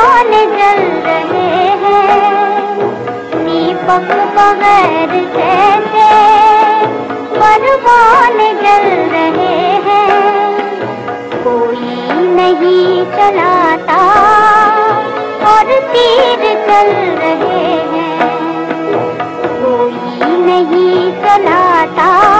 दीवान जल रहे हैं? दीपक बगैर कैसे परवान जल रहे हैं। कोई नहीं चलाता और तीर चल रहे हैं। कोई नहीं चलाता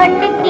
thanh minh